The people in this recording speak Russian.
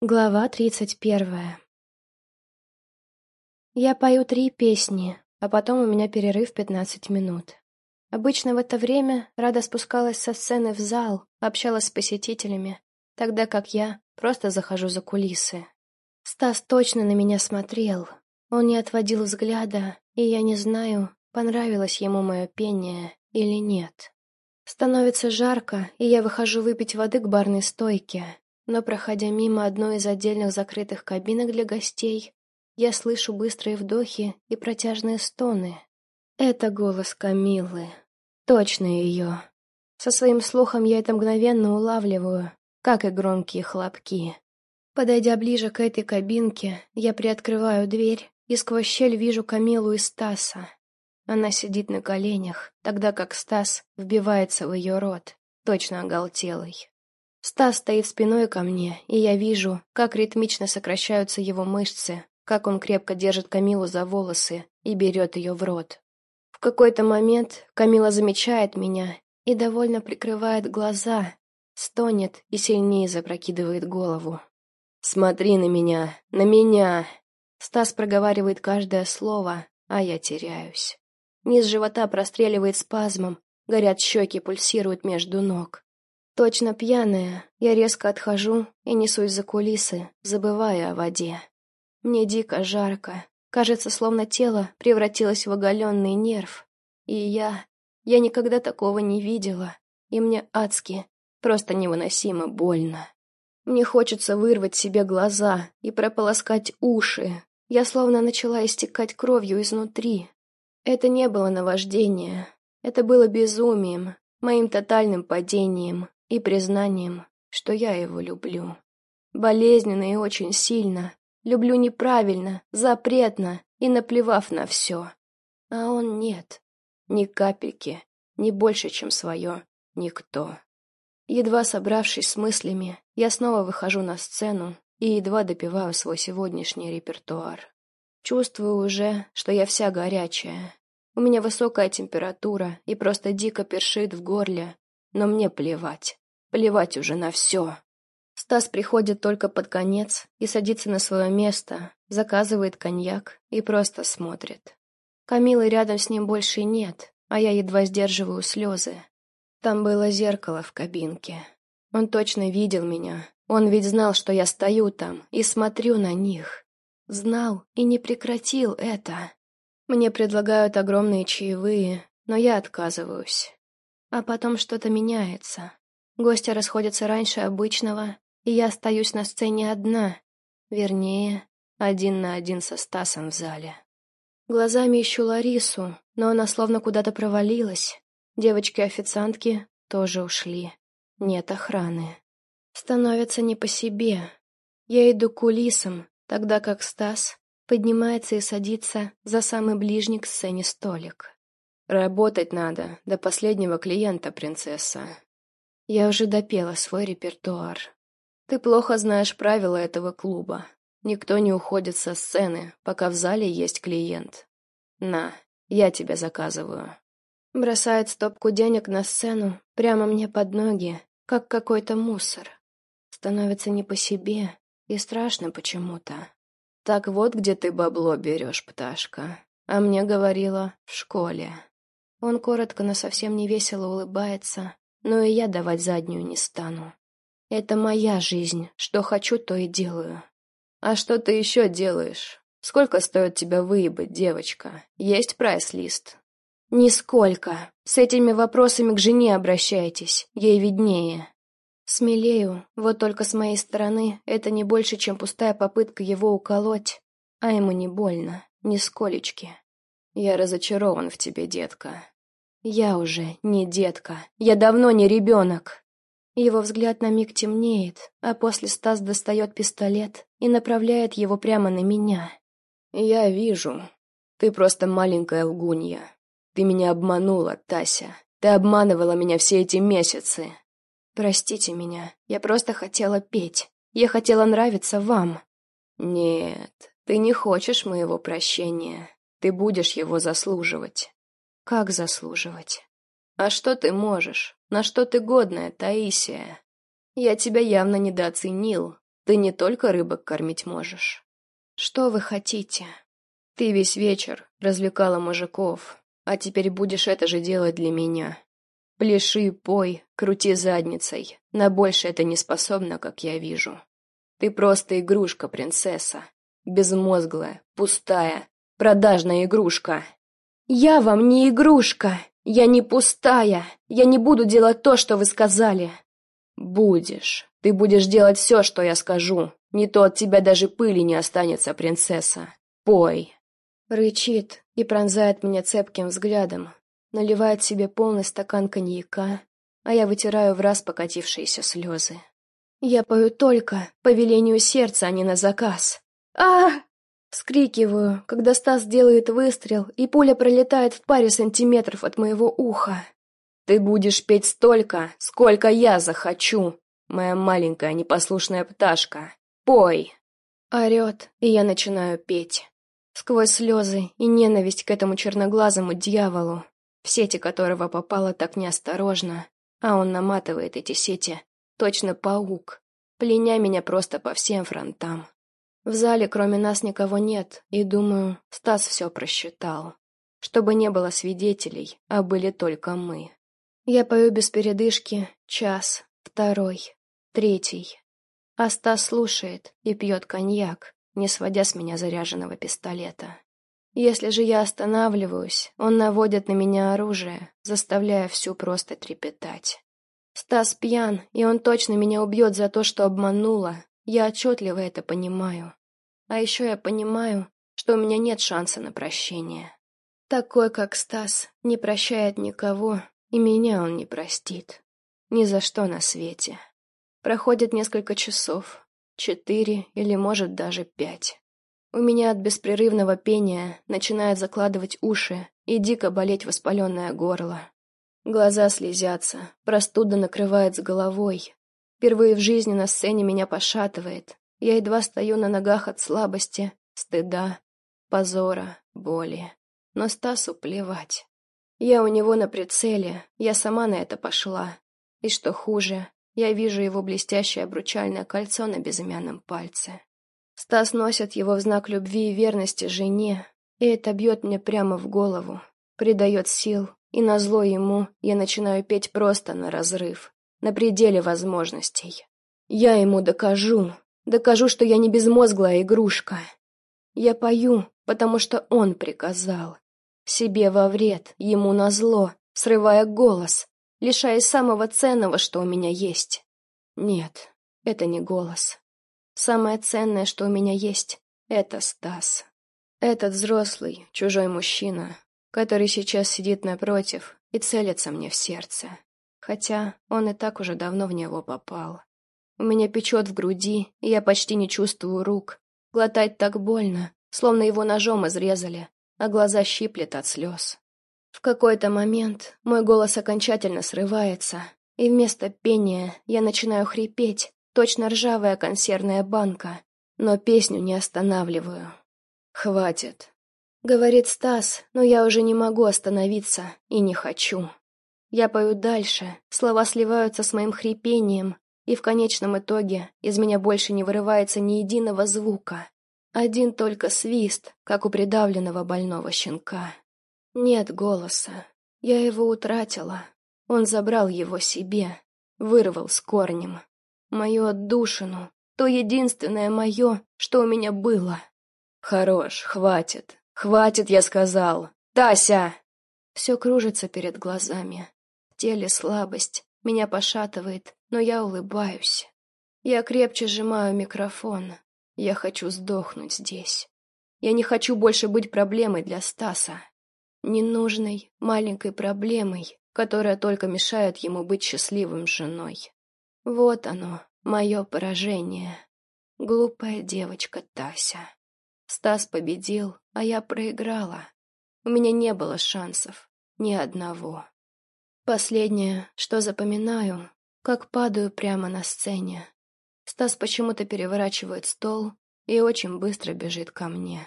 Глава тридцать первая Я пою три песни, а потом у меня перерыв пятнадцать минут. Обычно в это время Рада спускалась со сцены в зал, общалась с посетителями, тогда как я просто захожу за кулисы. Стас точно на меня смотрел. Он не отводил взгляда, и я не знаю, понравилось ему мое пение или нет. Становится жарко, и я выхожу выпить воды к барной стойке, но, проходя мимо одной из отдельных закрытых кабинок для гостей, я слышу быстрые вдохи и протяжные стоны. Это голос Камилы. Точно ее. Со своим слухом я это мгновенно улавливаю, как и громкие хлопки. Подойдя ближе к этой кабинке, я приоткрываю дверь и сквозь щель вижу Камилу и Стаса. Она сидит на коленях, тогда как Стас вбивается в ее рот, точно оголтелый. Стас стоит спиной ко мне, и я вижу, как ритмично сокращаются его мышцы, как он крепко держит Камилу за волосы и берет ее в рот. В какой-то момент Камила замечает меня и довольно прикрывает глаза, стонет и сильнее запрокидывает голову. «Смотри на меня, на меня!» Стас проговаривает каждое слово, а я теряюсь. Низ живота простреливает спазмом, горят щеки, пульсируют между ног. Точно пьяная, я резко отхожу и несусь за кулисы, забывая о воде. Мне дико жарко, кажется, словно тело превратилось в оголенный нерв. И я... я никогда такого не видела, и мне адски, просто невыносимо больно. Мне хочется вырвать себе глаза и прополоскать уши. Я словно начала истекать кровью изнутри. Это не было наваждение, это было безумием, моим тотальным падением, и признанием, что я его люблю. Болезненно и очень сильно. Люблю неправильно, запретно и наплевав на все. А он нет. Ни капельки, ни больше, чем свое, никто. Едва собравшись с мыслями, я снова выхожу на сцену и едва допиваю свой сегодняшний репертуар. Чувствую уже, что я вся горячая. У меня высокая температура и просто дико першит в горле, но мне плевать. Плевать уже на все. Стас приходит только под конец и садится на свое место, заказывает коньяк и просто смотрит. Камилы рядом с ним больше нет, а я едва сдерживаю слезы. Там было зеркало в кабинке. Он точно видел меня. Он ведь знал, что я стою там и смотрю на них. Знал и не прекратил это. Мне предлагают огромные чаевые, но я отказываюсь. А потом что-то меняется. Гости расходятся раньше обычного, и я остаюсь на сцене одна. Вернее, один на один со Стасом в зале. Глазами ищу Ларису, но она словно куда-то провалилась. Девочки-официантки тоже ушли. Нет охраны. Становится не по себе. Я иду к кулисам, тогда как Стас поднимается и садится за самый ближний к сцене столик. «Работать надо, до последнего клиента, принцесса». Я уже допела свой репертуар. Ты плохо знаешь правила этого клуба. Никто не уходит со сцены, пока в зале есть клиент. На, я тебя заказываю. Бросает стопку денег на сцену, прямо мне под ноги, как какой-то мусор. Становится не по себе и страшно почему-то. Так вот, где ты бабло берешь, пташка. А мне говорила, в школе. Он коротко, но совсем не весело улыбается, но и я давать заднюю не стану. Это моя жизнь, что хочу, то и делаю. А что ты еще делаешь? Сколько стоит тебя выебать, девочка? Есть прайс-лист? Нисколько. С этими вопросами к жене обращайтесь, ей виднее. Смелею, вот только с моей стороны это не больше, чем пустая попытка его уколоть, а ему не больно, нисколечки. Я разочарован в тебе, детка. Я уже не детка, я давно не ребенок. Его взгляд на миг темнеет, а после Стас достает пистолет и направляет его прямо на меня. Я вижу. Ты просто маленькая лгунья. Ты меня обманула, Тася. Ты обманывала меня все эти месяцы. Простите меня, я просто хотела петь. Я хотела нравиться вам. Нет, ты не хочешь моего прощения. Ты будешь его заслуживать. Как заслуживать? А что ты можешь? На что ты годная, Таисия? Я тебя явно недооценил. Ты не только рыбок кормить можешь. Что вы хотите? Ты весь вечер развлекала мужиков, а теперь будешь это же делать для меня. Пляши, пой, крути задницей. На больше это не способна, как я вижу. Ты просто игрушка, принцесса. Безмозглая, пустая, продажная игрушка. Я вам не игрушка. Я не пустая. Я не буду делать то, что вы сказали. Будешь. Ты будешь делать все, что я скажу. Не то от тебя даже пыли не останется, принцесса. Пой. Рычит и пронзает меня цепким взглядом, наливает себе полный стакан коньяка, а я вытираю в раз покатившиеся слезы. Я пою только по велению сердца, а не на заказ. а Вскрикиваю, когда Стас делает выстрел, и пуля пролетает в паре сантиметров от моего уха. «Ты будешь петь столько, сколько я захочу, моя маленькая непослушная пташка. Пой!» Орет, и я начинаю петь. Сквозь слезы и ненависть к этому черноглазому дьяволу, в сети которого попала так неосторожно, а он наматывает эти сети, точно паук, пленя меня просто по всем фронтам. В зале кроме нас никого нет, и, думаю, Стас все просчитал. Чтобы не было свидетелей, а были только мы. Я пою без передышки час, второй, третий. А Стас слушает и пьет коньяк, не сводя с меня заряженного пистолета. Если же я останавливаюсь, он наводит на меня оружие, заставляя всю просто трепетать. Стас пьян, и он точно меня убьет за то, что обманула. Я отчетливо это понимаю. А еще я понимаю, что у меня нет шанса на прощение. Такой, как Стас, не прощает никого, и меня он не простит. Ни за что на свете. Проходит несколько часов, четыре или, может, даже пять. У меня от беспрерывного пения начинает закладывать уши и дико болеть воспаленное горло. Глаза слезятся, простуда накрывает с головой. Впервые в жизни на сцене меня пошатывает. Я едва стою на ногах от слабости, стыда, позора, боли. Но Стасу плевать. Я у него на прицеле, я сама на это пошла. И что хуже, я вижу его блестящее обручальное кольцо на безымянном пальце. Стас носит его в знак любви и верности жене, и это бьет мне прямо в голову, придает сил, и назло ему я начинаю петь просто на разрыв, на пределе возможностей. Я ему докажу, докажу, что я не безмозглая игрушка. Я пою, потому что он приказал. Себе во вред, ему назло, срывая голос, лишаясь самого ценного, что у меня есть. Нет, это не голос. Самое ценное, что у меня есть, это Стас. Этот взрослый, чужой мужчина, который сейчас сидит напротив и целится мне в сердце. Хотя он и так уже давно в него попал. У меня печет в груди, и я почти не чувствую рук. Глотать так больно, словно его ножом изрезали, а глаза щиплет от слез. В какой-то момент мой голос окончательно срывается, и вместо пения я начинаю хрипеть, точно ржавая консервная банка, но песню не останавливаю. «Хватит», — говорит Стас, но я уже не могу остановиться и не хочу. Я пою дальше, слова сливаются с моим хрипением, и в конечном итоге из меня больше не вырывается ни единого звука. Один только свист, как у придавленного больного щенка. Нет голоса. Я его утратила. Он забрал его себе, вырвал с корнем. Мою отдушину, то единственное мое, что у меня было. Хорош, хватит. Хватит, я сказал. Тася! Все кружится перед глазами. В теле слабость, меня пошатывает, но я улыбаюсь. Я крепче сжимаю микрофон. Я хочу сдохнуть здесь. Я не хочу больше быть проблемой для Стаса. Ненужной, маленькой проблемой, которая только мешает ему быть счастливым женой. Вот оно, мое поражение. Глупая девочка Тася. Стас победил, а я проиграла. У меня не было шансов. Ни одного. Последнее, что запоминаю, как падаю прямо на сцене. Стас почему-то переворачивает стол и очень быстро бежит ко мне.